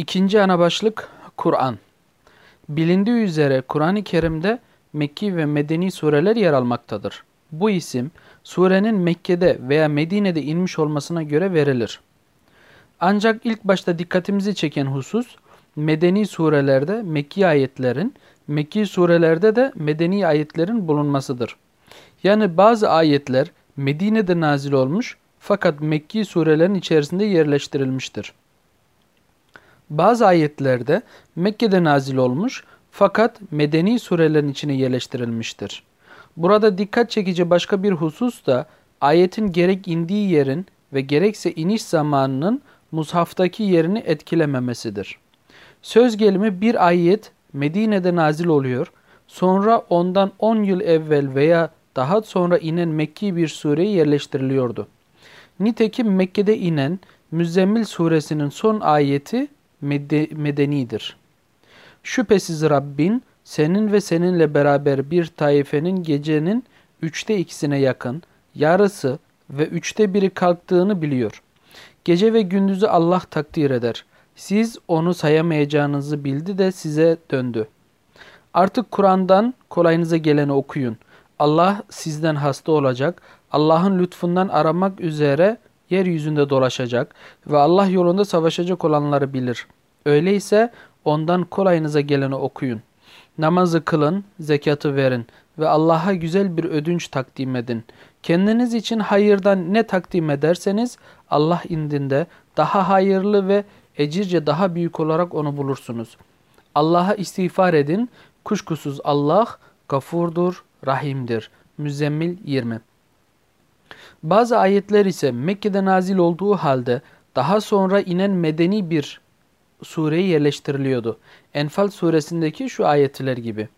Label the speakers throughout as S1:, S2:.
S1: İkinci ana başlık Kur'an. Bilindiği üzere Kur'an-ı Kerim'de Mekki ve Medeni sureler yer almaktadır. Bu isim surenin Mekke'de veya Medine'de inmiş olmasına göre verilir. Ancak ilk başta dikkatimizi çeken husus Medeni surelerde Mekki ayetlerin, Mekki surelerde de Medeni ayetlerin bulunmasıdır. Yani bazı ayetler Medine'de nazil olmuş fakat Mekki surelerin içerisinde yerleştirilmiştir. Bazı ayetlerde Mekke'de nazil olmuş fakat medeni surelerin içine yerleştirilmiştir. Burada dikkat çekici başka bir husus da ayetin gerek indiği yerin ve gerekse iniş zamanının mushaftaki yerini etkilememesidir. Söz gelimi bir ayet Medine'de nazil oluyor, sonra ondan 10 yıl evvel veya daha sonra inen Mekki bir sureye yerleştiriliyordu. Nitekim Mekke'de inen Müzzemmil suresinin son ayeti medenidir. Şüphesiz Rabbin senin ve seninle beraber bir taifenin gecenin üçte ikisine yakın, yarısı ve üçte biri kalktığını biliyor. Gece ve gündüzü Allah takdir eder. Siz onu sayamayacağınızı bildi de size döndü. Artık Kur'an'dan kolayınıza geleni okuyun. Allah sizden hasta olacak, Allah'ın lütfundan aramak üzere yeryüzünde dolaşacak ve Allah yolunda savaşacak olanları bilir. Öyleyse ondan kolayınıza geleni okuyun. Namazı kılın, zekatı verin ve Allah'a güzel bir ödünç takdim edin. Kendiniz için hayırdan ne takdim ederseniz Allah indinde daha hayırlı ve ecirce daha büyük olarak onu bulursunuz. Allah'a istiğfar edin. Kuşkusuz Allah gafurdur, rahimdir. Müzzemmil 20 bazı ayetler ise Mekke'de nazil olduğu halde daha sonra inen medeni bir sureye yerleştiriliyordu. Enfal suresindeki şu ayetler gibi.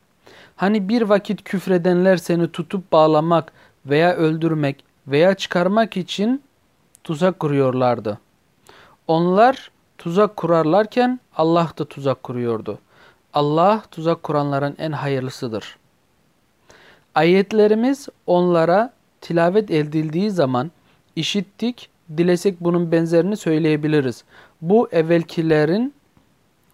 S1: Hani bir vakit küfredenler seni tutup bağlamak veya öldürmek veya çıkarmak için tuzak kuruyorlardı. Onlar tuzak kurarlarken Allah da tuzak kuruyordu. Allah tuzak kuranların en hayırlısıdır. Ayetlerimiz onlara tilavet edildiği zaman işittik, dilesek bunun benzerini söyleyebiliriz. Bu evvelkilerin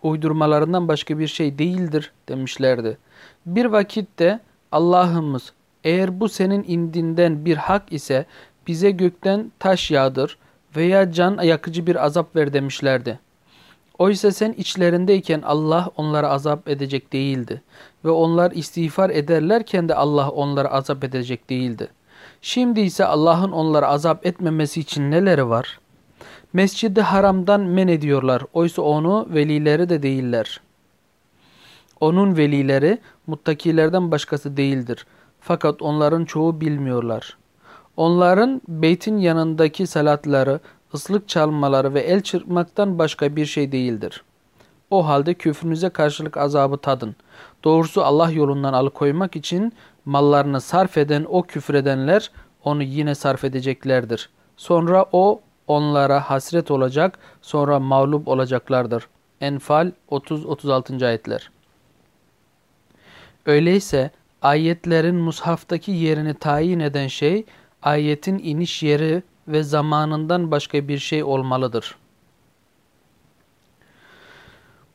S1: uydurmalarından başka bir şey değildir demişlerdi. Bir vakitte Allah'ımız eğer bu senin indinden bir hak ise bize gökten taş yağdır veya can yakıcı bir azap ver demişlerdi. Oysa sen içlerindeyken Allah onlara azap edecek değildi ve onlar istiğfar ederlerken de Allah onlara azap edecek değildi. Şimdi ise Allah'ın onları azap etmemesi için neleri var? Mescidi haramdan men ediyorlar. Oysa onu velileri de değiller. Onun velileri muttakilerden başkası değildir. Fakat onların çoğu bilmiyorlar. Onların beytin yanındaki salatları, ıslık çalmaları ve el çırpmaktan başka bir şey değildir. O halde küfrünüze karşılık azabı tadın. Doğrusu Allah yolundan alıkoymak için mallarını sarf eden o küfredenler onu yine sarf edeceklerdir. Sonra o onlara hasret olacak, sonra mağlup olacaklardır. Enfal 30-36. ayetler. Öyleyse ayetlerin mushaftaki yerini tayin eden şey ayetin iniş yeri ve zamanından başka bir şey olmalıdır.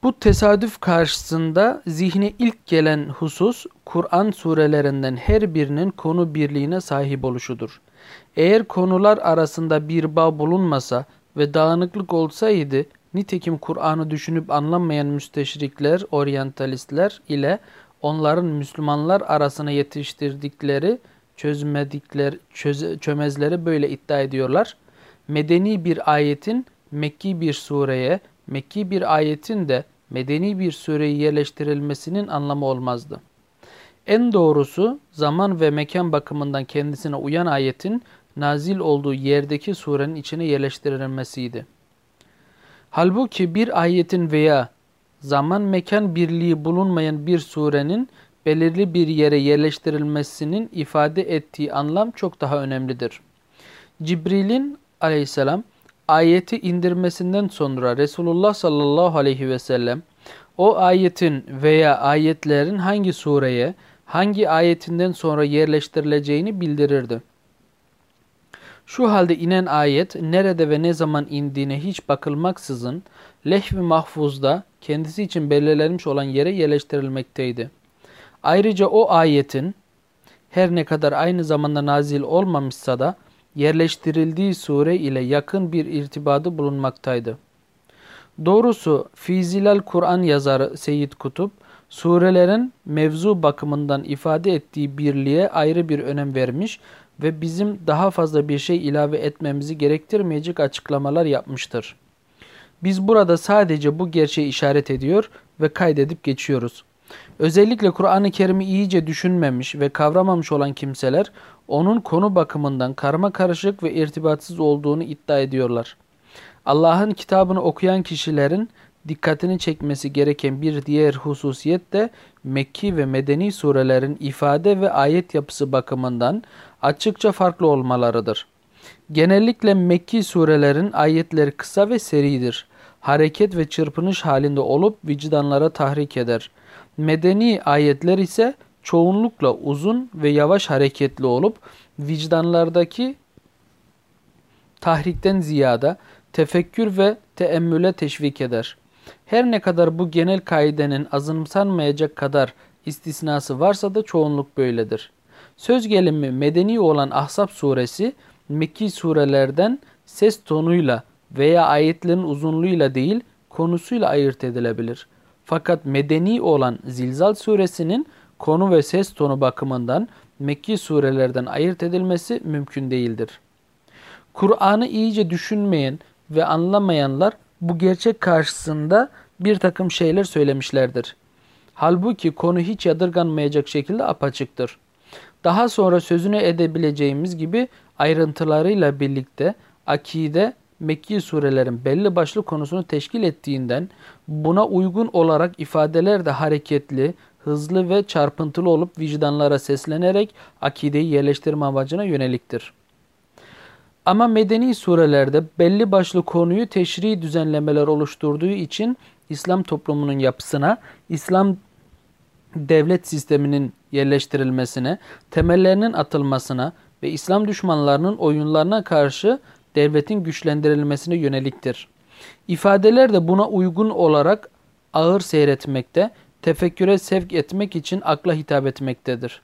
S1: Bu tesadüf karşısında zihne ilk gelen husus Kur'an surelerinden her birinin konu birliğine sahip oluşudur. Eğer konular arasında bir bağ bulunmasa ve dağınıklık olsaydı nitekim Kur'an'ı düşünüp anlamayan müsteşrikler, oryantalistler ile onların Müslümanlar arasına yetiştirdikleri çözmedikler, çöz, çömezleri böyle iddia ediyorlar. Medeni bir ayetin Mekki bir sureye, Mekki bir ayetin de medeni bir sureye yerleştirilmesinin anlamı olmazdı. En doğrusu zaman ve mekan bakımından kendisine uyan ayetin nazil olduğu yerdeki surenin içine yerleştirilmesiydi. Halbuki bir ayetin veya zaman mekan birliği bulunmayan bir surenin belirli bir yere yerleştirilmesinin ifade ettiği anlam çok daha önemlidir. Cibril'in aleyhisselam ayeti indirmesinden sonra Resulullah sallallahu aleyhi ve sellem o ayetin veya ayetlerin hangi sureye, hangi ayetinden sonra yerleştirileceğini bildirirdi. Şu halde inen ayet nerede ve ne zaman indiğine hiç bakılmaksızın lehv-i mahfuzda kendisi için belirlenmiş olan yere yerleştirilmekteydi. Ayrıca o ayetin her ne kadar aynı zamanda nazil olmamışsa da yerleştirildiği sure ile yakın bir irtibadı bulunmaktaydı. Doğrusu Fizilal Kur'an yazarı Seyyid Kutup, surelerin mevzu bakımından ifade ettiği birliğe ayrı bir önem vermiş ve bizim daha fazla bir şey ilave etmemizi gerektirmeyecek açıklamalar yapmıştır. Biz burada sadece bu gerçeği işaret ediyor ve kaydedip geçiyoruz. Özellikle Kur'an-ı Kerim'i iyice düşünmemiş ve kavramamış olan kimseler onun konu bakımından karma karışık ve irtibatsız olduğunu iddia ediyorlar. Allah'ın kitabını okuyan kişilerin dikkatini çekmesi gereken bir diğer hususiyet de Mekki ve Medeni surelerin ifade ve ayet yapısı bakımından açıkça farklı olmalarıdır. Genellikle Mekki surelerin ayetleri kısa ve seridir. Hareket ve çırpınış halinde olup vicdanlara tahrik eder. Medeni ayetler ise çoğunlukla uzun ve yavaş hareketli olup vicdanlardaki tahrikten ziyade tefekkür ve teemmüle teşvik eder. Her ne kadar bu genel kaidenin azımsanmayacak kadar istisnası varsa da çoğunluk böyledir. Söz gelimi medeni olan Ahzab suresi Mekki surelerden ses tonuyla veya ayetlerin uzunluğuyla değil konusuyla ayırt edilebilir. Fakat medeni olan Zilzal suresinin konu ve ses tonu bakımından Mekki surelerden ayırt edilmesi mümkün değildir. Kur'an'ı iyice düşünmeyen ve anlamayanlar bu gerçek karşısında bir takım şeyler söylemişlerdir. Halbuki konu hiç yadırganmayacak şekilde apaçıktır. Daha sonra sözünü edebileceğimiz gibi ayrıntılarıyla birlikte akide Mekki surelerin belli başlı konusunu teşkil ettiğinden buna uygun olarak ifadeler de hareketli, hızlı ve çarpıntılı olup vicdanlara seslenerek akideyi yerleştirme amacına yöneliktir. Ama medeni surelerde belli başlı konuyu teşri düzenlemeler oluşturduğu için İslam toplumunun yapısına, İslam devlet sisteminin yerleştirilmesine, temellerinin atılmasına ve İslam düşmanlarının oyunlarına karşı devletin güçlendirilmesine yöneliktir. İfadeler de buna uygun olarak ağır seyretmekte, tefekküre sevk etmek için akla hitap etmektedir.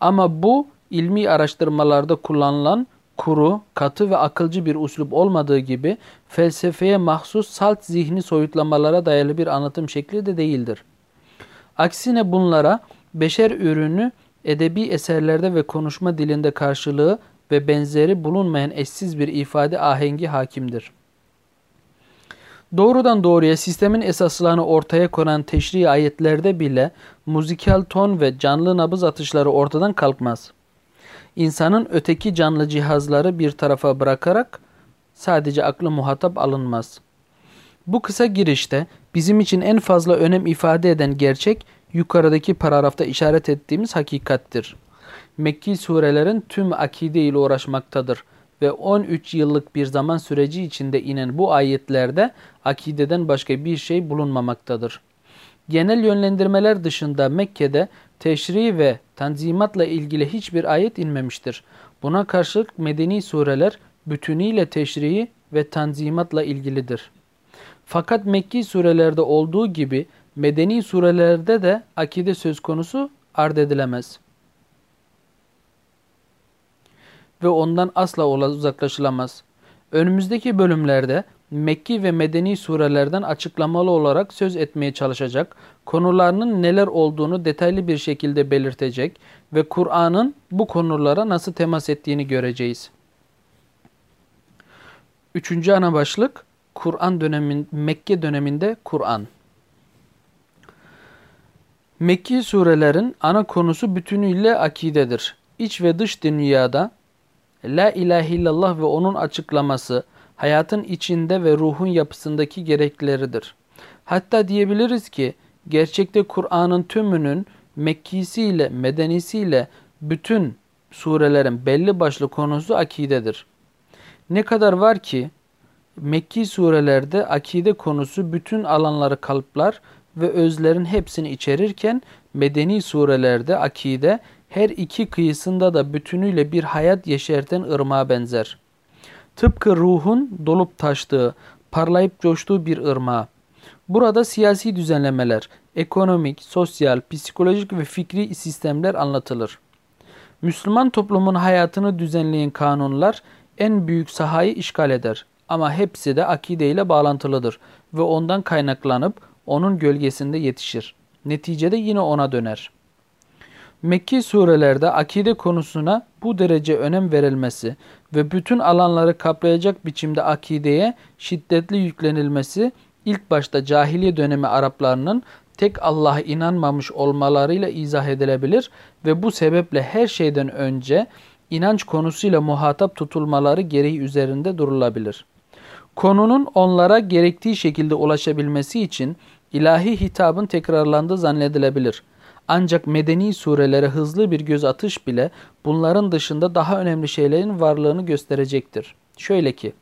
S1: Ama bu ilmi araştırmalarda kullanılan kuru, katı ve akılcı bir uslup olmadığı gibi felsefeye mahsus salt zihni soyutlamalara dayalı bir anlatım şekli de değildir. Aksine bunlara beşer ürünü edebi eserlerde ve konuşma dilinde karşılığı ve benzeri bulunmayan eşsiz bir ifade ahengi hakimdir. Doğrudan doğruya sistemin esaslarını ortaya konan teşri ayetlerde bile muzikal ton ve canlı nabız atışları ortadan kalkmaz. İnsanın öteki canlı cihazları bir tarafa bırakarak sadece aklı muhatap alınmaz. Bu kısa girişte bizim için en fazla önem ifade eden gerçek yukarıdaki paragrafta işaret ettiğimiz hakikattir. Mekki surelerin tüm akide ile uğraşmaktadır ve 13 yıllık bir zaman süreci içinde inen bu ayetlerde akideden başka bir şey bulunmamaktadır. Genel yönlendirmeler dışında Mekke'de teşri ve tanzimatla ilgili hiçbir ayet inmemiştir. Buna karşılık medeni sureler bütünüyle teşrii ve tanzimatla ilgilidir. Fakat Mekki surelerde olduğu gibi medeni surelerde de akide söz konusu ard edilemez. Ve ondan asla uzaklaşılamaz. Önümüzdeki bölümlerde Mekki ve Medeni surelerden açıklamalı olarak söz etmeye çalışacak, konularının neler olduğunu detaylı bir şekilde belirtecek ve Kur'an'ın bu konulara nasıl temas ettiğini göreceğiz. Üçüncü ana başlık Kur'an dönemin Mekke döneminde Kur'an. Mekki surelerin ana konusu bütünüyle akidedir. İç ve dış dünyada La ilahe illallah ve onun açıklaması, hayatın içinde ve ruhun yapısındaki gerekleridir. Hatta diyebiliriz ki gerçekte Kur'an'ın tümünün Mekkisiyle, Medenisiyle bütün surelerin belli başlı konusu akidedir. Ne kadar var ki Mekki surelerde akide konusu bütün alanları kalıplar ve özlerin hepsini içerirken medeni surelerde akide her iki kıyısında da bütünüyle bir hayat yeşerten ırmağa benzer. Tıpkı ruhun dolup taştığı, parlayıp coştuğu bir ırmağa. Burada siyasi düzenlemeler, ekonomik, sosyal, psikolojik ve fikri sistemler anlatılır. Müslüman toplumun hayatını düzenleyen kanunlar en büyük sahayı işgal eder. Ama hepsi de akide ile bağlantılıdır ve ondan kaynaklanıp onun gölgesinde yetişir. Neticede yine ona döner. Mekki surelerde akide konusuna bu derece önem verilmesi ve bütün alanları kaplayacak biçimde akideye şiddetli yüklenilmesi ilk başta cahiliye dönemi Araplarının tek Allah'a inanmamış olmalarıyla izah edilebilir ve bu sebeple her şeyden önce inanç konusuyla muhatap tutulmaları gereği üzerinde durulabilir. Konunun onlara gerektiği şekilde ulaşabilmesi için ilahi hitabın tekrarlandığı zannedilebilir. Ancak medeni surelere hızlı bir göz atış bile bunların dışında daha önemli şeylerin varlığını gösterecektir. Şöyle ki,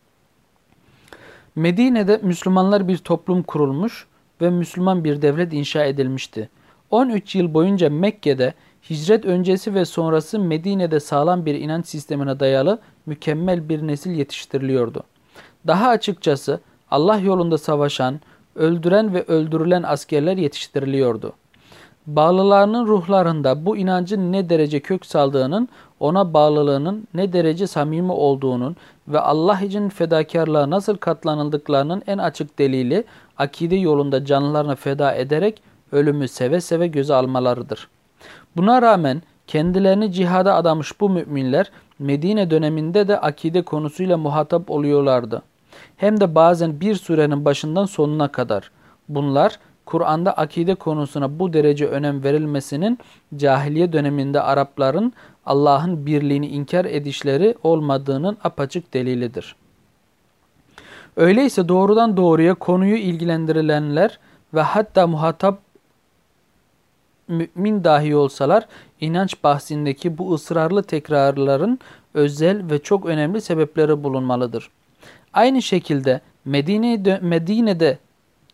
S1: Medine'de Müslümanlar bir toplum kurulmuş ve Müslüman bir devlet inşa edilmişti. 13 yıl boyunca Mekke'de hicret öncesi ve sonrası Medine'de sağlam bir inanç sistemine dayalı mükemmel bir nesil yetiştiriliyordu. Daha açıkçası Allah yolunda savaşan, öldüren ve öldürülen askerler yetiştiriliyordu. Bağlılarının ruhlarında bu inancın ne derece kök saldığının, ona bağlılığının ne derece samimi olduğunun ve Allah için fedakarlığa nasıl katlanıldıklarının en açık delili akide yolunda canlarını feda ederek ölümü seve seve göze almalarıdır. Buna rağmen kendilerini cihada adamış bu müminler Medine döneminde de akide konusuyla muhatap oluyorlardı. Hem de bazen bir surenin başından sonuna kadar. Bunlar Kur'an'da akide konusuna bu derece önem verilmesinin cahiliye döneminde Arapların Allah'ın birliğini inkar edişleri olmadığının apaçık delilidir. Öyleyse doğrudan doğruya konuyu ilgilendirilenler ve hatta muhatap mümin dahi olsalar inanç bahsindeki bu ısrarlı tekrarların özel ve çok önemli sebepleri bulunmalıdır. Aynı şekilde Medine'de, Medine'de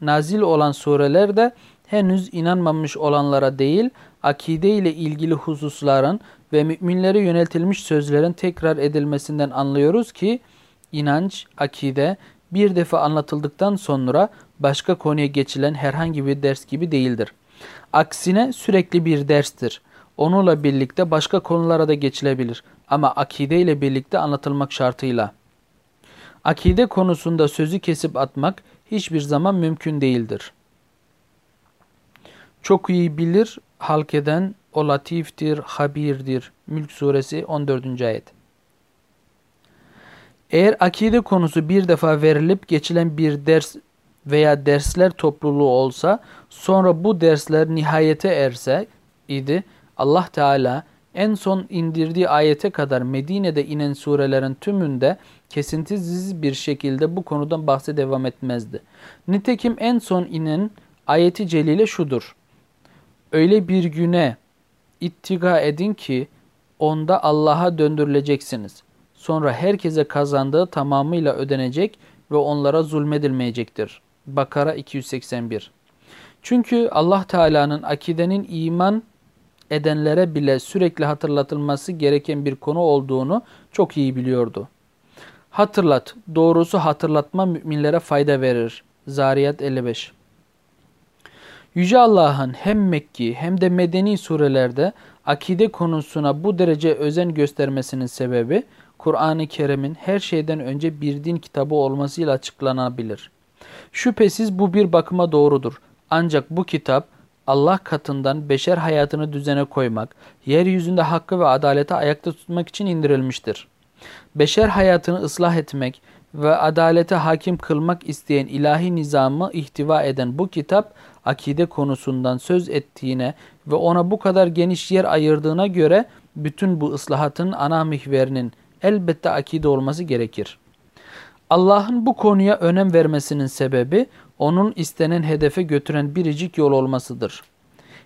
S1: nazil olan sureler de henüz inanmamış olanlara değil, akide ile ilgili hususların ve müminlere yöneltilmiş sözlerin tekrar edilmesinden anlıyoruz ki, inanç, akide bir defa anlatıldıktan sonra başka konuya geçilen herhangi bir ders gibi değildir. Aksine sürekli bir derstir. Onunla birlikte başka konulara da geçilebilir ama akide ile birlikte anlatılmak şartıyla. Akide konusunda sözü kesip atmak hiçbir zaman mümkün değildir. Çok iyi bilir, halk eden o latiftir, habirdir. Mülk suresi 14. ayet. Eğer akide konusu bir defa verilip geçilen bir ders veya dersler topluluğu olsa sonra bu dersler nihayete erse idi Allah Teala en son indirdiği ayete kadar Medine'de inen surelerin tümünde kesintisiz bir şekilde bu konudan bahse devam etmezdi. Nitekim en son inen ayeti celile şudur. Öyle bir güne ittiga edin ki onda Allah'a döndürüleceksiniz. Sonra herkese kazandığı tamamıyla ödenecek ve onlara zulmedilmeyecektir. Bakara 281 Çünkü Allah Teala'nın akidenin iman edenlere bile sürekli hatırlatılması gereken bir konu olduğunu çok iyi biliyordu. Hatırlat, doğrusu hatırlatma müminlere fayda verir. Zariyat 55 Yüce Allah'ın hem Mekki hem de Medeni surelerde akide konusuna bu derece özen göstermesinin sebebi Kur'an-ı Kerim'in her şeyden önce bir din kitabı olmasıyla açıklanabilir. Şüphesiz bu bir bakıma doğrudur. Ancak bu kitap Allah katından beşer hayatını düzene koymak, yeryüzünde hakkı ve adaleti ayakta tutmak için indirilmiştir. Beşer hayatını ıslah etmek ve adalete hakim kılmak isteyen ilahi nizamı ihtiva eden bu kitap, akide konusundan söz ettiğine ve ona bu kadar geniş yer ayırdığına göre bütün bu ıslahatın ana mihverinin elbette akide olması gerekir. Allah'ın bu konuya önem vermesinin sebebi onun istenen hedefe götüren biricik yol olmasıdır.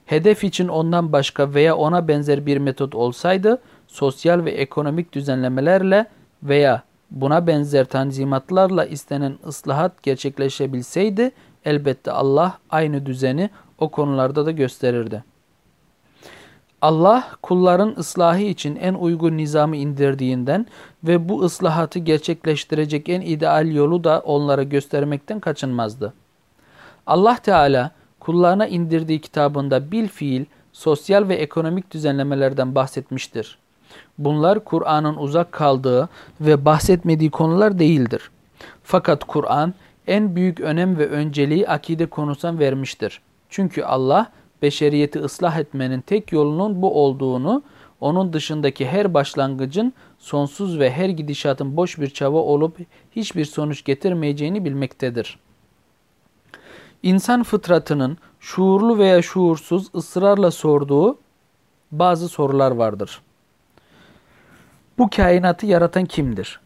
S1: Hedef için ondan başka veya ona benzer bir metot olsaydı sosyal ve ekonomik düzenlemelerle veya buna benzer tanzimatlarla istenen ıslahat gerçekleşebilseydi elbette Allah aynı düzeni o konularda da gösterirdi. Allah kulların ıslahı için en uygun nizamı indirdiğinden ve bu ıslahatı gerçekleştirecek en ideal yolu da onlara göstermekten kaçınmazdı. Allah Teala kullarına indirdiği kitabında bil fiil sosyal ve ekonomik düzenlemelerden bahsetmiştir. Bunlar Kur'an'ın uzak kaldığı ve bahsetmediği konular değildir. Fakat Kur'an en büyük önem ve önceliği akide konusuna vermiştir. Çünkü Allah beşeriyeti ıslah etmenin tek yolunun bu olduğunu, onun dışındaki her başlangıcın sonsuz ve her gidişatın boş bir çaba olup hiçbir sonuç getirmeyeceğini bilmektedir. İnsan fıtratının şuurlu veya şuursuz ısrarla sorduğu bazı sorular vardır. Bu kainatı yaratan kimdir?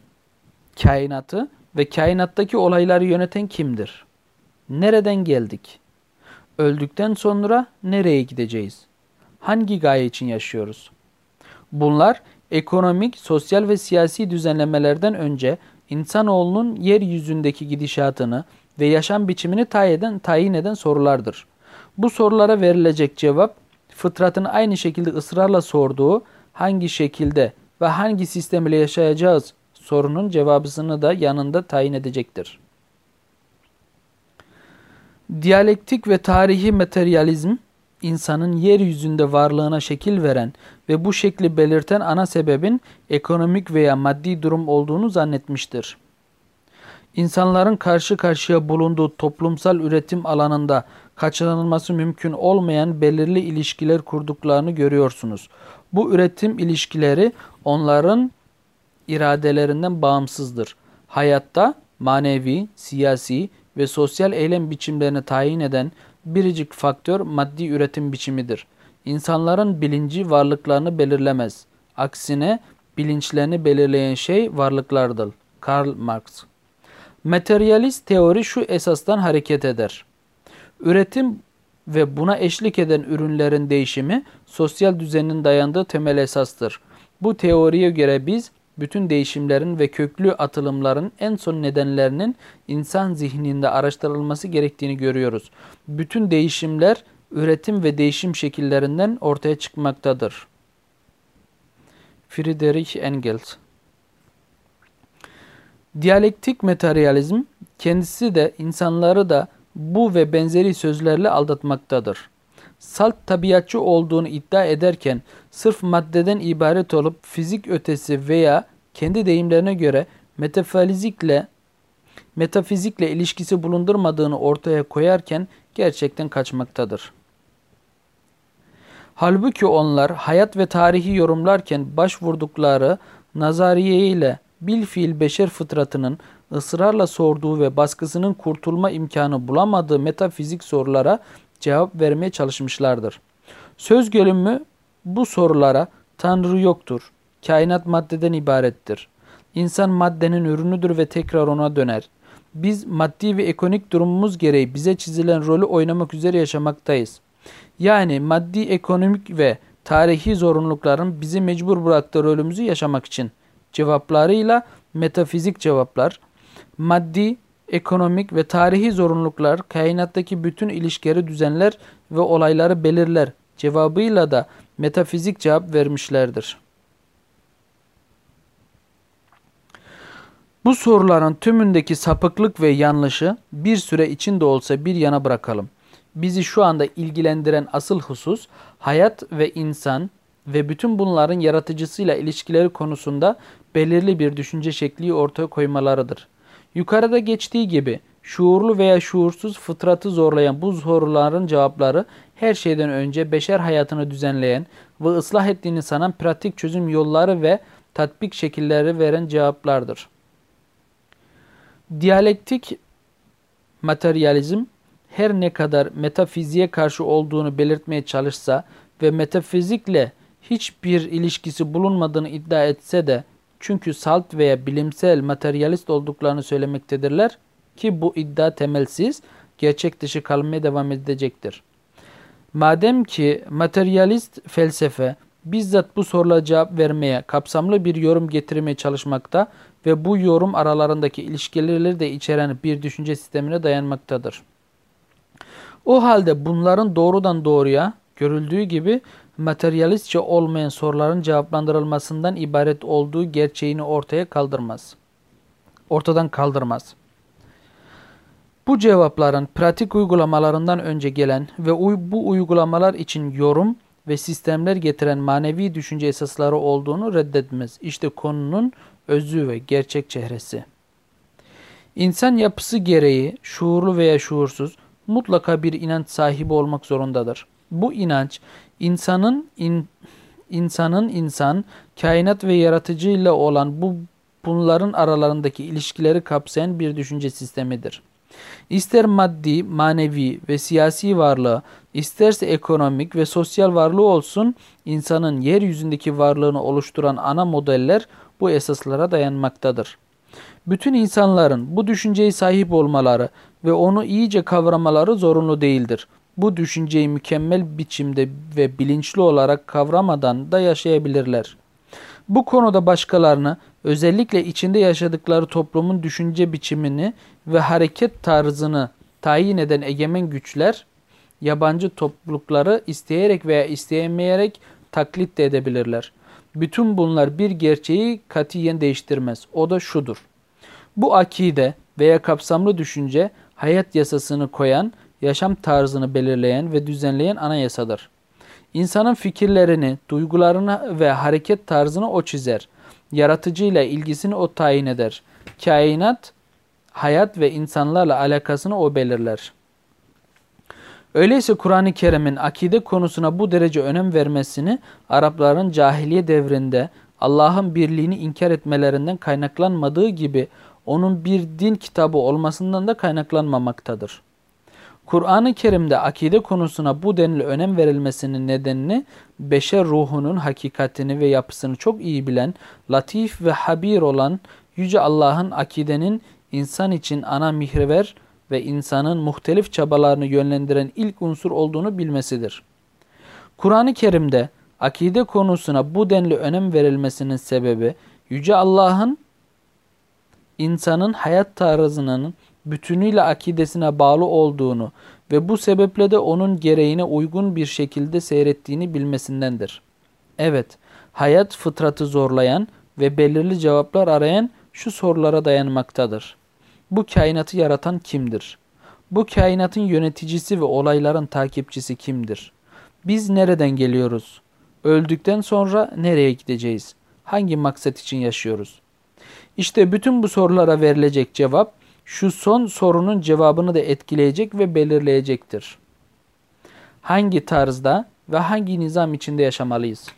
S1: Kainatı ve kainattaki olayları yöneten kimdir? Nereden geldik? Öldükten sonra nereye gideceğiz? Hangi gaye için yaşıyoruz? Bunlar ekonomik, sosyal ve siyasi düzenlemelerden önce insanoğlunun yeryüzündeki gidişatını ve yaşam biçimini eden, tayin eden sorulardır. Bu sorulara verilecek cevap fıtratın aynı şekilde ısrarla sorduğu hangi şekilde ve hangi sistem ile yaşayacağız sorunun cevabını da yanında tayin edecektir. Diyalektik ve tarihi materyalizm, insanın yeryüzünde varlığına şekil veren ve bu şekli belirten ana sebebin ekonomik veya maddi durum olduğunu zannetmiştir. İnsanların karşı karşıya bulunduğu toplumsal üretim alanında kaçınılması mümkün olmayan belirli ilişkiler kurduklarını görüyorsunuz. Bu üretim ilişkileri onların iradelerinden bağımsızdır. Hayatta manevi, siyasi ve sosyal eylem biçimlerini tayin eden biricik faktör maddi üretim biçimidir. İnsanların bilinci varlıklarını belirlemez. Aksine bilinçlerini belirleyen şey varlıklardır. Karl Marx Materyalist teori şu esastan hareket eder. Üretim ve buna eşlik eden ürünlerin değişimi sosyal düzenin dayandığı temel esastır. Bu teoriye göre biz bütün değişimlerin ve köklü atılımların en son nedenlerinin insan zihninde araştırılması gerektiğini görüyoruz. Bütün değişimler üretim ve değişim şekillerinden ortaya çıkmaktadır. Friedrich Engels Diyalektik materyalizm kendisi de insanları da bu ve benzeri sözlerle aldatmaktadır. Salt tabiatçı olduğunu iddia ederken sırf maddeden ibaret olup fizik ötesi veya kendi deyimlerine göre metafizikle metafizikle ilişkisi bulundurmadığını ortaya koyarken gerçekten kaçmaktadır. Halbuki onlar hayat ve tarihi yorumlarken başvurdukları nazariye ile bilfiil beşer fıtratının ısrarla sorduğu ve baskısının kurtulma imkanı bulamadığı metafizik sorulara cevap vermeye çalışmışlardır. Söz gelimi bu sorulara Tanrı yoktur, kainat maddeden ibarettir. İnsan maddenin ürünüdür ve tekrar ona döner. Biz maddi ve ekonomik durumumuz gereği bize çizilen rolü oynamak üzere yaşamaktayız. Yani maddi, ekonomik ve tarihi zorunlulukların bizi mecbur bıraktığı rolümüzü yaşamak için cevaplarıyla metafizik cevaplar, maddi, ekonomik ve tarihi zorunluluklar kainattaki bütün ilişkileri düzenler ve olayları belirler cevabıyla da metafizik cevap vermişlerdir. Bu soruların tümündeki sapıklık ve yanlışı bir süre içinde olsa bir yana bırakalım. Bizi şu anda ilgilendiren asıl husus hayat ve insan ve bütün bunların yaratıcısıyla ilişkileri konusunda belirli bir düşünce şekli ortaya koymalarıdır. Yukarıda geçtiği gibi şuurlu veya şuursuz fıtratı zorlayan bu soruların cevapları her şeyden önce beşer hayatını düzenleyen ve ıslah ettiğini sanan pratik çözüm yolları ve tatbik şekilleri veren cevaplardır. Diyalektik materyalizm her ne kadar metafiziğe karşı olduğunu belirtmeye çalışsa ve metafizikle hiçbir ilişkisi bulunmadığını iddia etse de çünkü salt veya bilimsel materyalist olduklarını söylemektedirler ki bu iddia temelsiz, gerçek dışı kalmaya devam edecektir. Madem ki materyalist felsefe bizzat bu sorulara cevap vermeye, kapsamlı bir yorum getirmeye çalışmakta ve bu yorum aralarındaki ilişkileri de içeren bir düşünce sistemine dayanmaktadır. O halde bunların doğrudan doğruya görüldüğü gibi materyalistçe olmayan soruların cevaplandırılmasından ibaret olduğu gerçeğini ortaya kaldırmaz. Ortadan kaldırmaz. Bu cevapların pratik uygulamalarından önce gelen ve bu uygulamalar için yorum ve sistemler getiren manevi düşünce esasları olduğunu reddetmez. İşte konunun özü ve gerçek çehresi. İnsan yapısı gereği şuurlu veya şuursuz mutlaka bir inanç sahibi olmak zorundadır. Bu inanç insanın in, insanın insan, kainat ve yaratıcıyla olan bu bunların aralarındaki ilişkileri kapsayan bir düşünce sistemidir. İster maddi, manevi ve siyasi varlığı, isterse ekonomik ve sosyal varlığı olsun, insanın yeryüzündeki varlığını oluşturan ana modeller bu esaslara dayanmaktadır. Bütün insanların bu düşünceyi sahip olmaları ve onu iyice kavramaları zorunlu değildir. Bu düşünceyi mükemmel biçimde ve bilinçli olarak kavramadan da yaşayabilirler. Bu konuda başkalarını, özellikle içinde yaşadıkları toplumun düşünce biçimini ve hareket tarzını tayin eden egemen güçler, yabancı toplulukları isteyerek veya isteyemeyerek taklit de edebilirler. Bütün bunlar bir gerçeği katiyen değiştirmez. O da şudur. Bu akide veya kapsamlı düşünce hayat yasasını koyan, yaşam tarzını belirleyen ve düzenleyen anayasadır. İnsanın fikirlerini, duygularını ve hareket tarzını o çizer. Yaratıcıyla ilgisini o tayin eder. Kainat, hayat ve insanlarla alakasını o belirler. Öyleyse Kur'an-ı Kerim'in akide konusuna bu derece önem vermesini Arapların cahiliye devrinde Allah'ın birliğini inkar etmelerinden kaynaklanmadığı gibi onun bir din kitabı olmasından da kaynaklanmamaktadır. Kur'an-ı Kerim'de akide konusuna bu denli önem verilmesinin nedenini beşer ruhunun hakikatini ve yapısını çok iyi bilen, latif ve habir olan Yüce Allah'ın akidenin insan için ana mihrever ve insanın muhtelif çabalarını yönlendiren ilk unsur olduğunu bilmesidir. Kur'an-ı Kerim'de akide konusuna bu denli önem verilmesinin sebebi Yüce Allah'ın insanın hayat tarzının bütünüyle akidesine bağlı olduğunu ve bu sebeple de onun gereğine uygun bir şekilde seyrettiğini bilmesindendir. Evet, hayat fıtratı zorlayan ve belirli cevaplar arayan şu sorulara dayanmaktadır. Bu kainatı yaratan kimdir? Bu kainatın yöneticisi ve olayların takipçisi kimdir? Biz nereden geliyoruz? Öldükten sonra nereye gideceğiz? Hangi maksat için yaşıyoruz? İşte bütün bu sorulara verilecek cevap şu son sorunun cevabını da etkileyecek ve belirleyecektir. Hangi tarzda ve hangi nizam içinde yaşamalıyız?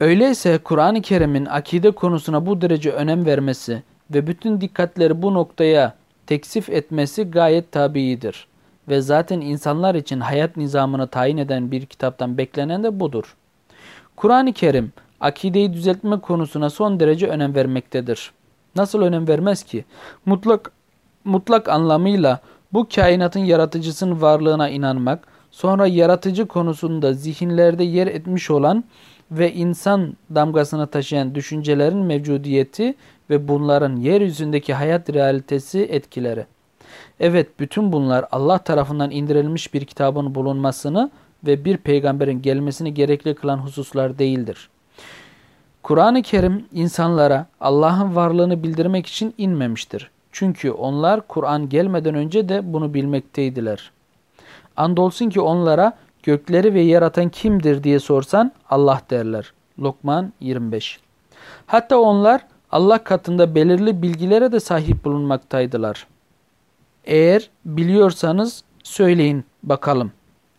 S1: Öyleyse Kur'an-ı Kerim'in akide konusuna bu derece önem vermesi ve bütün dikkatleri bu noktaya teksif etmesi gayet tabiidir. Ve zaten insanlar için hayat nizamını tayin eden bir kitaptan beklenen de budur. Kur'an-ı Kerim akideyi düzeltme konusuna son derece önem vermektedir. Nasıl önem vermez ki? Mutlak mutlak anlamıyla bu kainatın yaratıcısının varlığına inanmak, sonra yaratıcı konusunda zihinlerde yer etmiş olan ve insan damgasını taşıyan düşüncelerin mevcudiyeti ve bunların yeryüzündeki hayat realitesi etkileri. Evet bütün bunlar Allah tarafından indirilmiş bir kitabın bulunmasını ve bir peygamberin gelmesini gerekli kılan hususlar değildir. Kur'an-ı Kerim insanlara Allah'ın varlığını bildirmek için inmemiştir. Çünkü onlar Kur'an gelmeden önce de bunu bilmekteydiler. Andolsun ki onlara gökleri ve yaratan kimdir diye sorsan Allah derler. Lokman 25 Hatta onlar Allah katında belirli bilgilere de sahip bulunmaktaydılar. Eğer biliyorsanız söyleyin bakalım.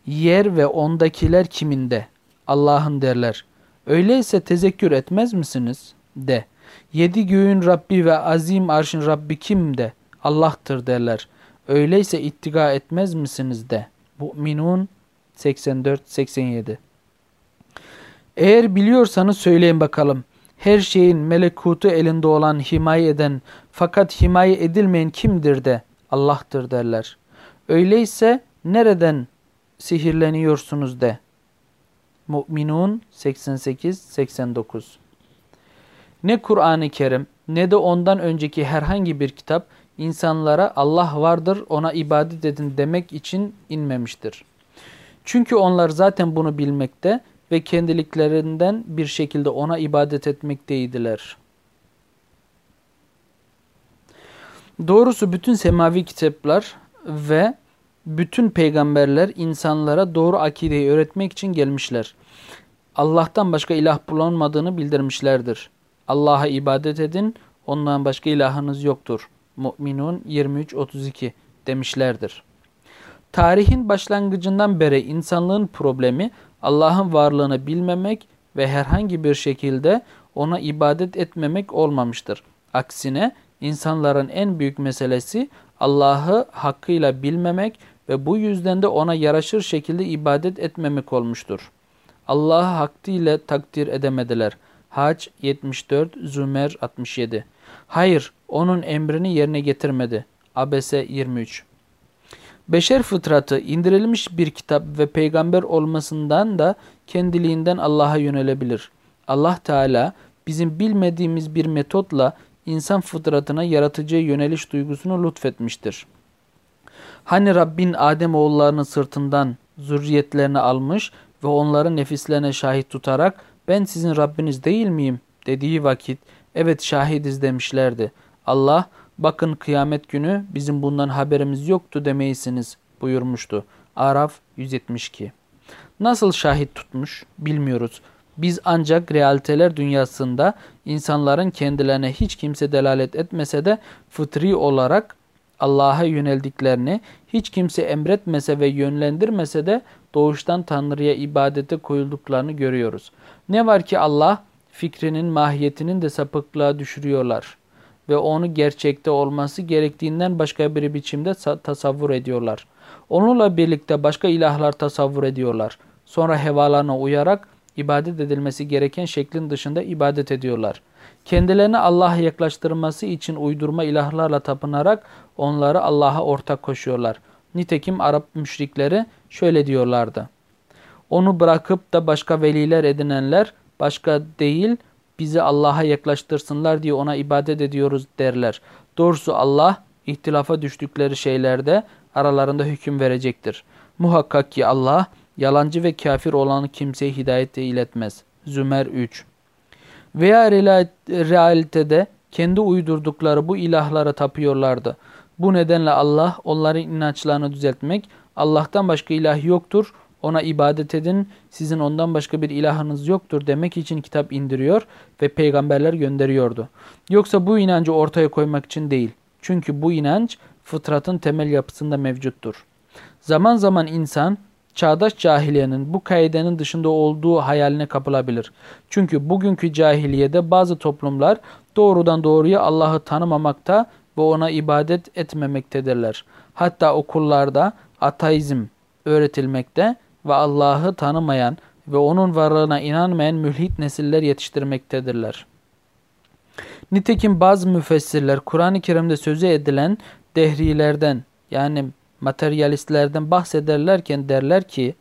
S1: Yer ve ondakiler kiminde? Allah'ın derler. Öyleyse tezekkür etmez misiniz? De. Yedi göğün Rabbi ve azim arşın Rabbi kim de? Allah'tır derler. Öyleyse ittiga etmez misiniz de. Mu'minun 84-87 Eğer biliyorsanız söyleyin bakalım. Her şeyin melekutu elinde olan himaye eden fakat himaye edilmeyen kimdir de Allah'tır derler. Öyleyse nereden sihirleniyorsunuz de. Mu'minun 88-89 Ne Kur'an-ı Kerim ne de ondan önceki herhangi bir kitap insanlara Allah vardır ona ibadet edin demek için inmemiştir. Çünkü onlar zaten bunu bilmekte ve kendiliklerinden bir şekilde ona ibadet etmekteydiler. Doğrusu bütün semavi kitaplar ve bütün peygamberler insanlara doğru akideyi öğretmek için gelmişler. Allah'tan başka ilah bulunmadığını bildirmişlerdir. Allah'a ibadet edin, ondan başka ilahınız yoktur. Mu'minun 23-32 demişlerdir. Tarihin başlangıcından beri insanlığın problemi Allah'ın varlığını bilmemek ve herhangi bir şekilde ona ibadet etmemek olmamıştır. Aksine insanların en büyük meselesi Allah'ı hakkıyla bilmemek ve bu yüzden de ona yaraşır şekilde ibadet etmemek olmuştur. Allah'ı hakkıyla takdir edemediler. Hac 74, Zümer 67. Hayır, onun emrini yerine getirmedi. Abese 23. Beşer fıtratı indirilmiş bir kitap ve peygamber olmasından da kendiliğinden Allah'a yönelebilir. Allah Teala bizim bilmediğimiz bir metotla insan fıtratına yaratıcı yöneliş duygusunu lütfetmiştir. Hani Rabbin Adem oğullarını sırtından zürriyetlerini almış ve onları nefislerine şahit tutarak ben sizin Rabbiniz değil miyim dediği vakit evet şahidiz demişlerdi. Allah bakın kıyamet günü bizim bundan haberimiz yoktu demeyisiniz buyurmuştu. Araf 172 Nasıl şahit tutmuş bilmiyoruz. Biz ancak realiteler dünyasında insanların kendilerine hiç kimse delalet etmese de fıtri olarak Allah'a yöneldiklerini, hiç kimse emretmese ve yönlendirmese de doğuştan Tanrı'ya ibadete koyulduklarını görüyoruz. Ne var ki Allah fikrinin mahiyetinin de sapıklığa düşürüyorlar ve onu gerçekte olması gerektiğinden başka bir biçimde tasavvur ediyorlar. Onunla birlikte başka ilahlar tasavvur ediyorlar. Sonra hevalarına uyarak ibadet edilmesi gereken şeklin dışında ibadet ediyorlar. Kendilerini Allah'a yaklaştırması için uydurma ilahlarla tapınarak onları Allah'a ortak koşuyorlar. Nitekim Arap müşrikleri şöyle diyorlardı. Onu bırakıp da başka veliler edinenler başka değil bizi Allah'a yaklaştırsınlar diye ona ibadet ediyoruz derler. Doğrusu Allah ihtilafa düştükleri şeylerde aralarında hüküm verecektir. Muhakkak ki Allah yalancı ve kafir olanı kimseye hidayete iletmez. Zümer 3 Veya realitede kendi uydurdukları bu ilahlara tapıyorlardı. Bu nedenle Allah onların inançlarını düzeltmek, Allah'tan başka ilah yoktur, ona ibadet edin, sizin ondan başka bir ilahınız yoktur demek için kitap indiriyor ve peygamberler gönderiyordu. Yoksa bu inancı ortaya koymak için değil. Çünkü bu inanç fıtratın temel yapısında mevcuttur. Zaman zaman insan çağdaş cahiliyenin bu kaidenin dışında olduğu hayaline kapılabilir. Çünkü bugünkü cahiliyede bazı toplumlar doğrudan doğruya Allah'ı tanımamakta ve ona ibadet etmemektedirler. Hatta okullarda ateizm öğretilmekte ve Allah'ı tanımayan ve onun varlığına inanmayan mülhit nesiller yetiştirmektedirler. Nitekim bazı müfessirler Kur'an-ı Kerim'de sözü edilen dehrilerden yani materyalistlerden bahsederlerken derler ki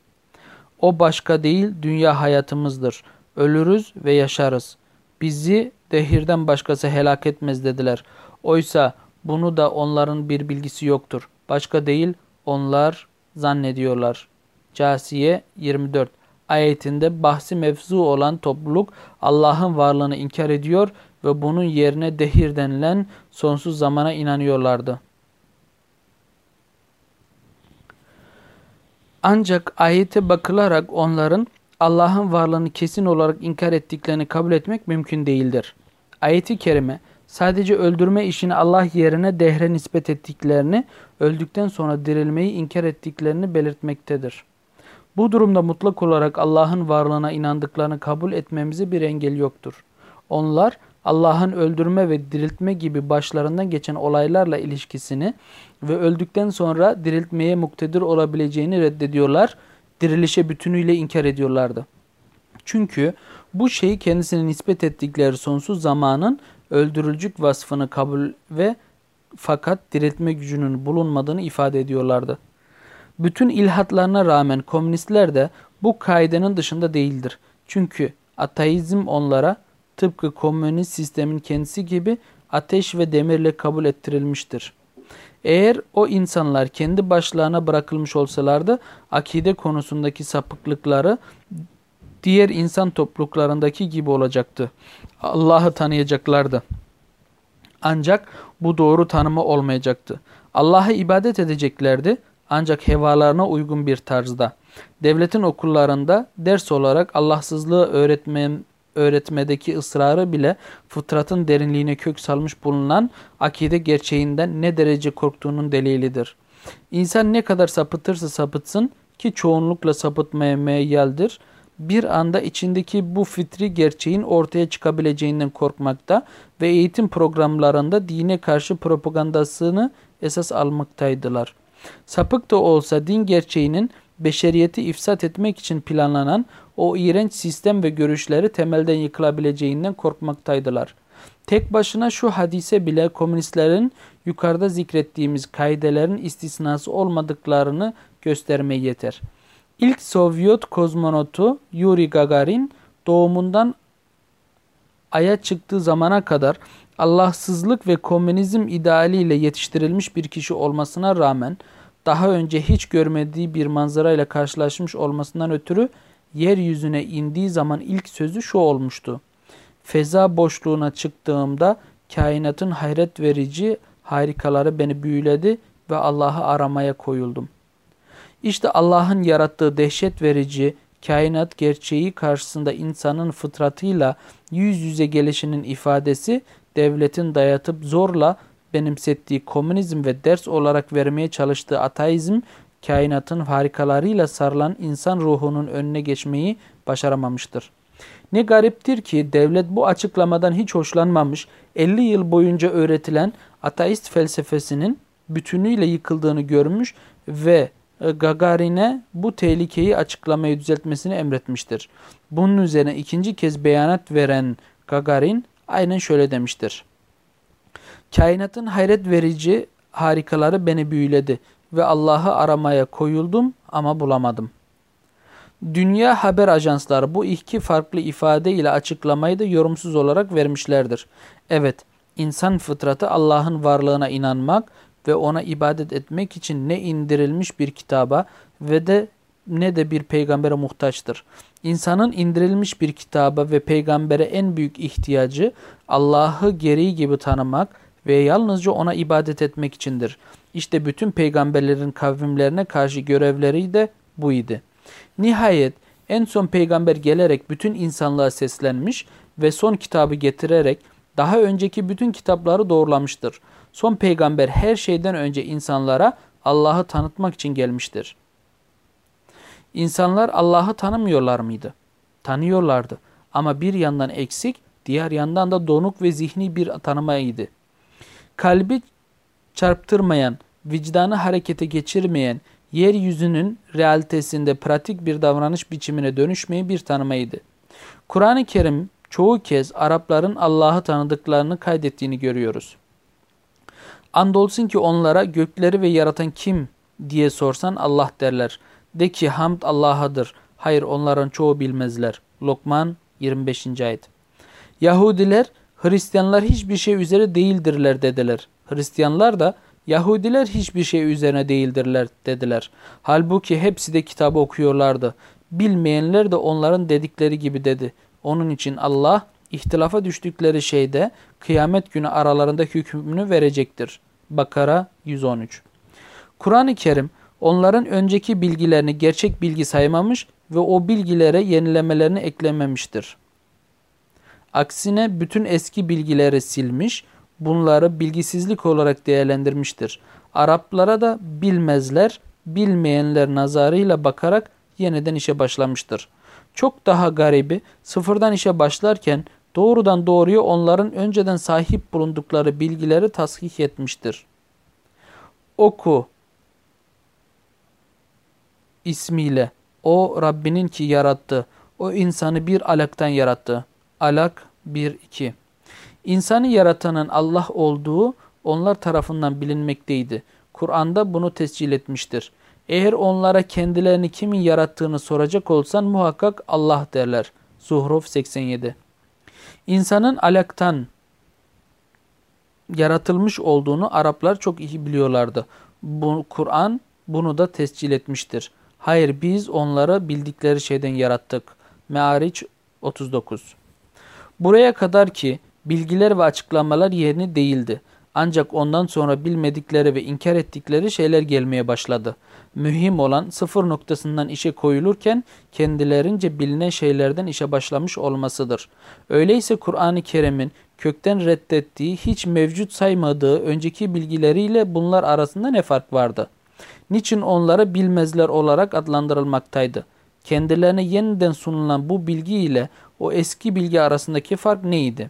S1: o başka değil dünya hayatımızdır. Ölürüz ve yaşarız. Bizi dehirden başkası helak etmez dediler. Oysa bunu da onların bir bilgisi yoktur. Başka değil onlar zannediyorlar. Casiye 24 ayetinde bahsi mevzu olan topluluk Allah'ın varlığını inkar ediyor ve bunun yerine dehir denilen sonsuz zamana inanıyorlardı. Ancak ayete bakılarak onların Allah'ın varlığını kesin olarak inkar ettiklerini kabul etmek mümkün değildir. Ayeti kerime sadece öldürme işini Allah yerine dehre nispet ettiklerini, öldükten sonra dirilmeyi inkar ettiklerini belirtmektedir. Bu durumda mutlak olarak Allah'ın varlığına inandıklarını kabul etmemize bir engel yoktur. Onlar Allah'ın öldürme ve diriltme gibi başlarından geçen olaylarla ilişkisini ve öldükten sonra diriltmeye muktedir olabileceğini reddediyorlar, dirilişe bütünüyle inkar ediyorlardı. Çünkü bu şeyi kendisine nispet ettikleri sonsuz zamanın öldürülcük vasfını kabul ve fakat diriltme gücünün bulunmadığını ifade ediyorlardı. Bütün ilhatlarına rağmen komünistler de bu kaidenin dışında değildir. Çünkü ateizm onlara tıpkı komünist sistemin kendisi gibi ateş ve demirle kabul ettirilmiştir. Eğer o insanlar kendi başlarına bırakılmış olsalardı akide konusundaki sapıklıkları diğer insan topluluklarındaki gibi olacaktı. Allah'ı tanıyacaklardı. Ancak bu doğru tanımı olmayacaktı. Allah'a ibadet edeceklerdi ancak hevalarına uygun bir tarzda. Devletin okullarında ders olarak Allahsızlığı öğretmem, öğretmedeki ısrarı bile fıtratın derinliğine kök salmış bulunan akide gerçeğinden ne derece korktuğunun delilidir. İnsan ne kadar sapıtırsa sapıtsın ki çoğunlukla sapıtmaya meyyaldir, bir anda içindeki bu fitri gerçeğin ortaya çıkabileceğinden korkmakta ve eğitim programlarında dine karşı propagandasını esas almaktaydılar. Sapık da olsa din gerçeğinin beşeriyeti ifsat etmek için planlanan o iğrenç sistem ve görüşleri temelden yıkılabileceğinden korkmaktaydılar. Tek başına şu hadise bile komünistlerin yukarıda zikrettiğimiz kaidelerin istisnası olmadıklarını göstermeye yeter. İlk Sovyet kozmonotu Yuri Gagarin doğumundan Ay'a çıktığı zamana kadar Allahsızlık ve komünizm idealiyle yetiştirilmiş bir kişi olmasına rağmen daha önce hiç görmediği bir manzarayla karşılaşmış olmasından ötürü yeryüzüne indiği zaman ilk sözü şu olmuştu. Feza boşluğuna çıktığımda kainatın hayret verici harikaları beni büyüledi ve Allah'ı aramaya koyuldum. İşte Allah'ın yarattığı dehşet verici kainat gerçeği karşısında insanın fıtratıyla yüz yüze gelişinin ifadesi devletin dayatıp zorla benimsettiği komünizm ve ders olarak vermeye çalıştığı ateizm kainatın harikalarıyla sarılan insan ruhunun önüne geçmeyi başaramamıştır. Ne gariptir ki devlet bu açıklamadan hiç hoşlanmamış, 50 yıl boyunca öğretilen ateist felsefesinin bütünüyle yıkıldığını görmüş ve e, Gagarin'e bu tehlikeyi açıklamayı düzeltmesini emretmiştir. Bunun üzerine ikinci kez beyanat veren Gagarin aynen şöyle demiştir. Kainatın hayret verici harikaları beni büyüledi ve Allah'ı aramaya koyuldum ama bulamadım. Dünya haber ajansları bu iki farklı ifade ile açıklamayı da yorumsuz olarak vermişlerdir. Evet, insan fıtratı Allah'ın varlığına inanmak ve ona ibadet etmek için ne indirilmiş bir kitaba ve de ne de bir peygambere muhtaçtır. İnsanın indirilmiş bir kitaba ve peygambere en büyük ihtiyacı Allah'ı gereği gibi tanımak ve yalnızca ona ibadet etmek içindir. İşte bütün peygamberlerin kavimlerine karşı görevleri de bu idi. Nihayet en son peygamber gelerek bütün insanlığa seslenmiş ve son kitabı getirerek daha önceki bütün kitapları doğrulamıştır. Son peygamber her şeyden önce insanlara Allah'ı tanıtmak için gelmiştir. İnsanlar Allah'ı tanımıyorlar mıydı? Tanıyorlardı. Ama bir yandan eksik, diğer yandan da donuk ve zihni bir tanımaydı. Kalbi çarptırmayan, vicdanı harekete geçirmeyen, yeryüzünün realitesinde pratik bir davranış biçimine dönüşmeyi bir tanımaydı. Kur'an-ı Kerim çoğu kez Arapların Allah'ı tanıdıklarını kaydettiğini görüyoruz. Andolsun ki onlara gökleri ve yaratan kim diye sorsan Allah derler. De ki hamd Allah'adır. Hayır onların çoğu bilmezler. Lokman 25. ayet. Yahudiler Hristiyanlar hiçbir şey üzere değildirler dediler. Hristiyanlar da Yahudiler hiçbir şey üzerine değildirler dediler. Halbuki hepsi de kitabı okuyorlardı. Bilmeyenler de onların dedikleri gibi dedi. Onun için Allah ihtilafa düştükleri şeyde kıyamet günü aralarında hükmünü verecektir. Bakara 113 Kur'an-ı Kerim onların önceki bilgilerini gerçek bilgi saymamış ve o bilgilere yenilemelerini eklememiştir. Aksine bütün eski bilgileri silmiş, bunları bilgisizlik olarak değerlendirmiştir. Araplara da bilmezler, bilmeyenler nazarıyla bakarak yeniden işe başlamıştır. Çok daha garibi sıfırdan işe başlarken doğrudan doğruya onların önceden sahip bulundukları bilgileri tasdik etmiştir. Oku ismiyle o Rabbinin ki yarattı. O insanı bir alaktan yarattı. Alak 1-2 İnsanı yaratanın Allah olduğu onlar tarafından bilinmekteydi. Kur'an'da bunu tescil etmiştir. Eğer onlara kendilerini kimin yarattığını soracak olsan muhakkak Allah derler. Zuhruf 87 İnsanın alaktan yaratılmış olduğunu Araplar çok iyi biliyorlardı. Bu Kur'an bunu da tescil etmiştir. Hayır biz onları bildikleri şeyden yarattık. Me'ariç 39 Buraya kadar ki bilgiler ve açıklamalar yerini değildi. Ancak ondan sonra bilmedikleri ve inkar ettikleri şeyler gelmeye başladı. Mühim olan sıfır noktasından işe koyulurken kendilerince bilinen şeylerden işe başlamış olmasıdır. Öyleyse Kur'an-ı Kerim'in kökten reddettiği, hiç mevcut saymadığı önceki bilgileriyle bunlar arasında ne fark vardı? Niçin onlara bilmezler olarak adlandırılmaktaydı? Kendilerine yeniden sunulan bu bilgi ile o eski bilgi arasındaki fark neydi?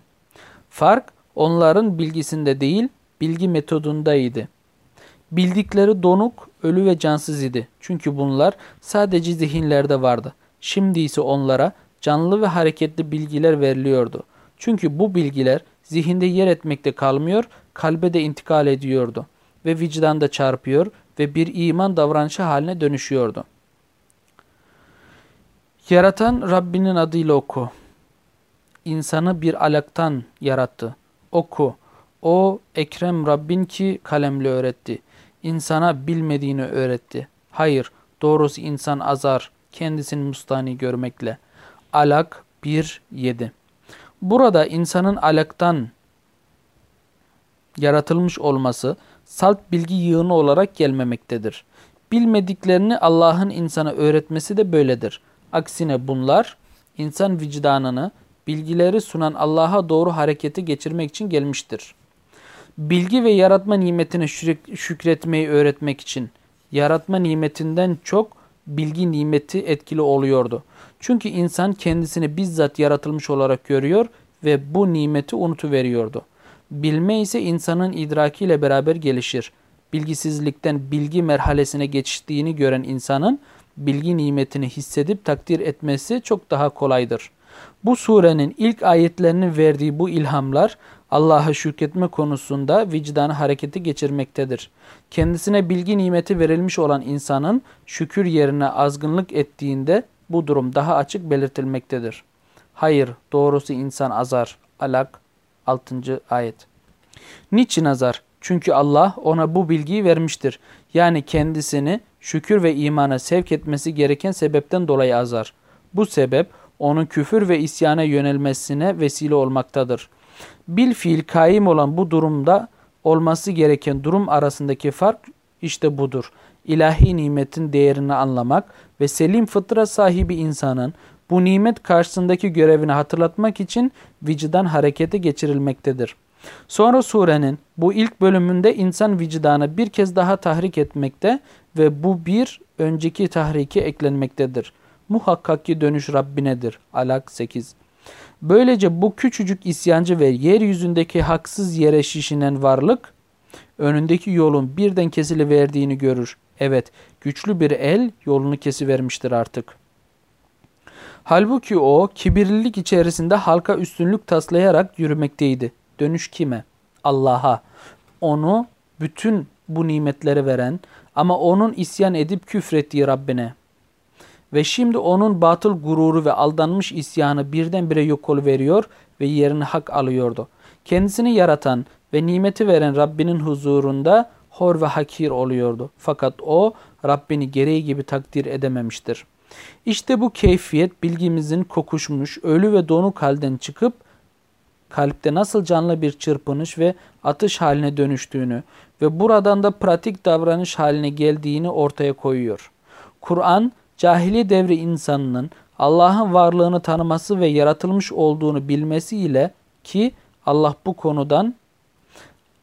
S1: Fark onların bilgisinde değil, bilgi metodundaydı. Bildikleri donuk, ölü ve cansız idi. Çünkü bunlar sadece zihinlerde vardı. Şimdi ise onlara canlı ve hareketli bilgiler veriliyordu. Çünkü bu bilgiler zihinde yer etmekte kalmıyor, kalbe de intikal ediyordu ve vicdanda çarpıyor ve bir iman davranışı haline dönüşüyordu. Yaratan Rabbinin adıyla oku. İnsanı bir alaktan yarattı. Oku. O Ekrem Rabbin ki kalemle öğretti. İnsana bilmediğini öğretti. Hayır, doğrusu insan azar, kendisini mustani görmekle. Alak 1.7 Burada insanın alaktan yaratılmış olması salt bilgi yığını olarak gelmemektedir. Bilmediklerini Allah'ın insana öğretmesi de böyledir. Aksine bunlar insan vicdanını, bilgileri sunan Allah'a doğru hareketi geçirmek için gelmiştir. Bilgi ve yaratma nimetine şükretmeyi öğretmek için yaratma nimetinden çok bilgi nimeti etkili oluyordu. Çünkü insan kendisini bizzat yaratılmış olarak görüyor ve bu nimeti unutuveriyordu. Bilme ise insanın idrakiyle beraber gelişir. Bilgisizlikten bilgi merhalesine geçtiğini gören insanın bilgi nimetini hissedip takdir etmesi çok daha kolaydır. Bu surenin ilk ayetlerinin verdiği bu ilhamlar Allah'a şükretme konusunda vicdanı hareketi geçirmektedir. Kendisine bilgi nimeti verilmiş olan insanın şükür yerine azgınlık ettiğinde bu durum daha açık belirtilmektedir. Hayır, doğrusu insan azar. Alak 6. ayet. Niçin azar? Çünkü Allah ona bu bilgiyi vermiştir. Yani kendisini şükür ve imana sevk etmesi gereken sebepten dolayı azar. Bu sebep onun küfür ve isyana yönelmesine vesile olmaktadır. Bil fiil kaim olan bu durumda olması gereken durum arasındaki fark işte budur. İlahi nimetin değerini anlamak ve selim fıtra sahibi insanın bu nimet karşısındaki görevini hatırlatmak için vicdan harekete geçirilmektedir. Sonra surenin bu ilk bölümünde insan vicdanı bir kez daha tahrik etmekte ve bu bir önceki tahriki eklenmektedir. Muhakkak ki dönüş Rabbinedir. Alak 8 Böylece bu küçücük isyancı ve yeryüzündeki haksız yere şişinen varlık önündeki yolun birden kesiliverdiğini görür. Evet, güçlü bir el yolunu kesivermiştir artık. Halbuki o kibirlilik içerisinde halka üstünlük taslayarak yürümekteydi. Dönüş kime? Allah'a. Onu bütün bu nimetleri veren ama onun isyan edip küfrettiği Rabbine. Ve şimdi onun batıl gururu ve aldanmış isyanı birdenbire yok veriyor ve yerini hak alıyordu. Kendisini yaratan ve nimeti veren Rabbinin huzurunda hor ve hakir oluyordu. Fakat o Rabbini gereği gibi takdir edememiştir. İşte bu keyfiyet bilgimizin kokuşmuş, ölü ve donuk halden çıkıp kalpte nasıl canlı bir çırpınış ve atış haline dönüştüğünü ve buradan da pratik davranış haline geldiğini ortaya koyuyor. Kur'an, cahili devri insanının Allah'ın varlığını tanıması ve yaratılmış olduğunu bilmesiyle ki Allah bu konudan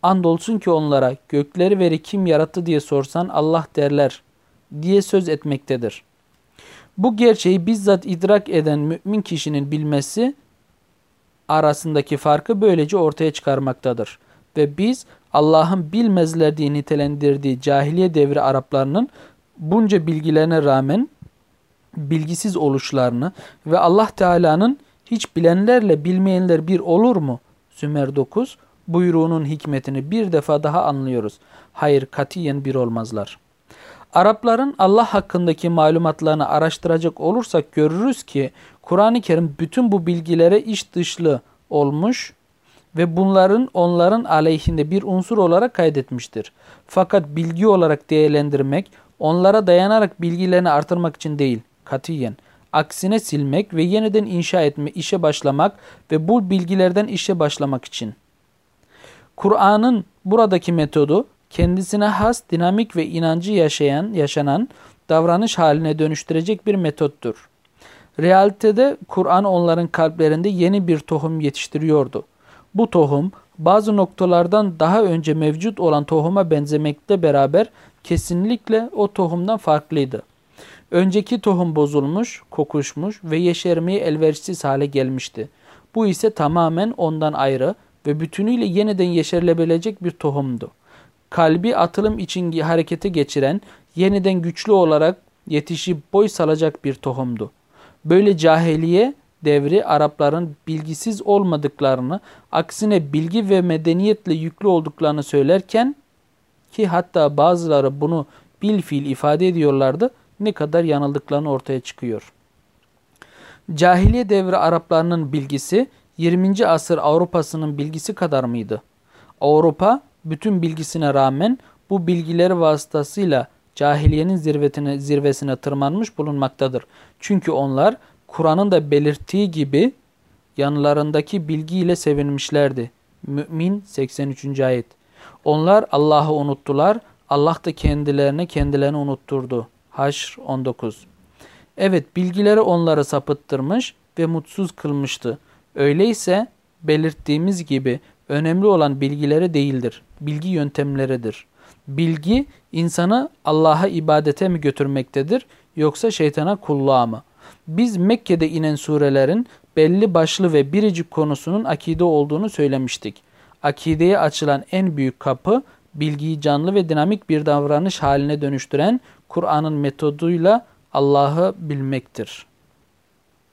S1: andolsun ki onlara gökleri veri kim yarattı diye sorsan Allah derler diye söz etmektedir. Bu gerçeği bizzat idrak eden mümin kişinin bilmesi arasındaki farkı böylece ortaya çıkarmaktadır. Ve biz Allah'ın bilmezler diye nitelendirdiği cahiliye devri Araplarının bunca bilgilerine rağmen bilgisiz oluşlarını ve Allah Teala'nın hiç bilenlerle bilmeyenler bir olur mu? Sümer 9 buyruğunun hikmetini bir defa daha anlıyoruz. Hayır katiyen bir olmazlar. Arapların Allah hakkındaki malumatlarını araştıracak olursak görürüz ki Kur'an-ı Kerim bütün bu bilgilere iç dışlı olmuş ve bunların onların aleyhinde bir unsur olarak kaydetmiştir. Fakat bilgi olarak değerlendirmek, onlara dayanarak bilgilerini artırmak için değil, katiyen. Aksine silmek ve yeniden inşa etme, işe başlamak ve bu bilgilerden işe başlamak için. Kur'an'ın buradaki metodu kendisine has, dinamik ve inancı yaşayan, yaşanan davranış haline dönüştürecek bir metottur. Realitede Kur'an onların kalplerinde yeni bir tohum yetiştiriyordu. Bu tohum bazı noktalardan daha önce mevcut olan tohuma benzemekle beraber kesinlikle o tohumdan farklıydı. Önceki tohum bozulmuş, kokuşmuş ve yeşermeye elverişsiz hale gelmişti. Bu ise tamamen ondan ayrı ve bütünüyle yeniden yeşerilebilecek bir tohumdu. Kalbi atılım için harekete geçiren, yeniden güçlü olarak yetişip boy salacak bir tohumdu. Böyle cahiliye devri Arapların bilgisiz olmadıklarını, aksine bilgi ve medeniyetle yüklü olduklarını söylerken ki hatta bazıları bunu bil fiil ifade ediyorlardı ne kadar yanıldıklarını ortaya çıkıyor. Cahiliye devri Araplarının bilgisi 20. asır Avrupa'sının bilgisi kadar mıydı? Avrupa bütün bilgisine rağmen bu bilgileri vasıtasıyla cahiliyenin zirvetine, zirvesine tırmanmış bulunmaktadır. Çünkü onlar Kur'an'ın da belirttiği gibi yanlarındaki bilgiyle sevinmişlerdi. Mümin 83. ayet. Onlar Allah'ı unuttular. Allah da kendilerine kendilerini unutturdu. Haşr 19. Evet bilgileri onları sapıttırmış ve mutsuz kılmıştı. Öyleyse belirttiğimiz gibi önemli olan bilgileri değildir. Bilgi yöntemleridir. Bilgi insanı Allah'a ibadete mi götürmektedir yoksa şeytana kulluğa mı? Biz Mekke'de inen surelerin belli başlı ve biricik konusunun akide olduğunu söylemiştik. Akideye açılan en büyük kapı bilgiyi canlı ve dinamik bir davranış haline dönüştüren Kur'an'ın metoduyla Allah'ı bilmektir.